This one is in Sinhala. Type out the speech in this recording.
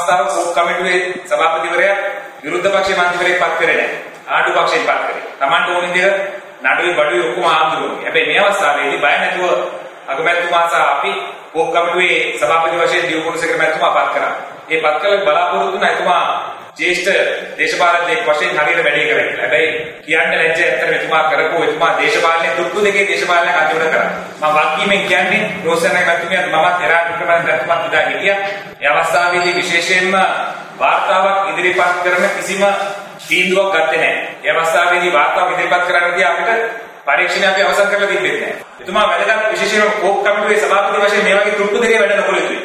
අවස්ථාව කෝක් කමිටුවේ සභාපතිවරයා විරුද්ධ පක්ෂයේ මන්ත්‍රීවරයෙක් පත් කරේ නැහැ. ආණ්ඩු පක්ෂයෙන් පත් කරේ. Tamanට ඕන විදිහට නඩුවේ බඩුවේ ඔක්කොම ආන්දෝලනය. හැබැයි මේ අවස්ථාවේදී බය නැතුව අගමැතිතුමා සහ අපි කෝක් කමිටුවේ සභාපති වශයෙන් දියුණු සෙක්‍රටරිතුමා පත් කරා. ඒ පත් කළ බලාපොරොත්තු වුණා එතුමා ජ්‍යෙෂ්ඨ දේශපාලනඥයෙක් වශයෙන් හරියට වැඩේ කරා කියලා. හැබැයි කියන්න ලැජ්ජයි ඇත්තට එතුමා කරපු එතුමා දේශපාලනයේ තුට්ටු දෙකේ දේශපාලනයක් අන්තිමට කරා. මම වක්කීමෙන් කියන්නේ රෝසනයි මැතිතුමියත් මමත් එරා පිටමන් මැතිතුමත් ඉදා හිටියා. ඒ අවස්ථාවේදී විශේෂයෙන්ම වාර්තාවක් ඉදිරිපත් කරන කිසිම තීන්දුවක් ගත්තේ නැහැ. ඒ අවස්ථාවේදී වාර්තාවක් ඉදිරිපත් කරන්න ගියා අපිට පරීක්ෂණ අපි අවසන් කරලා තිබෙන්නේ නැහැ. එතුමා වැදගත් විශේෂයෙන්ම කෝක් කමිටුවේ සභාපති වශයෙන් මේ වගේ තුට්ටු දෙකේ වැඩ නොකළ යුතුයි.